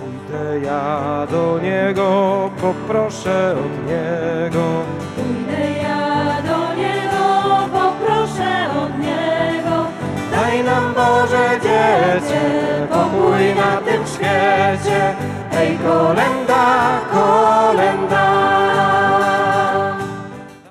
Pójdę ja do Niego, poproszę od Niego. Pójdę ja do Niego, poproszę od Niego. Daj nam Boże Dziecię, pokój na tym świecie. Hej, kolenda, kolenda.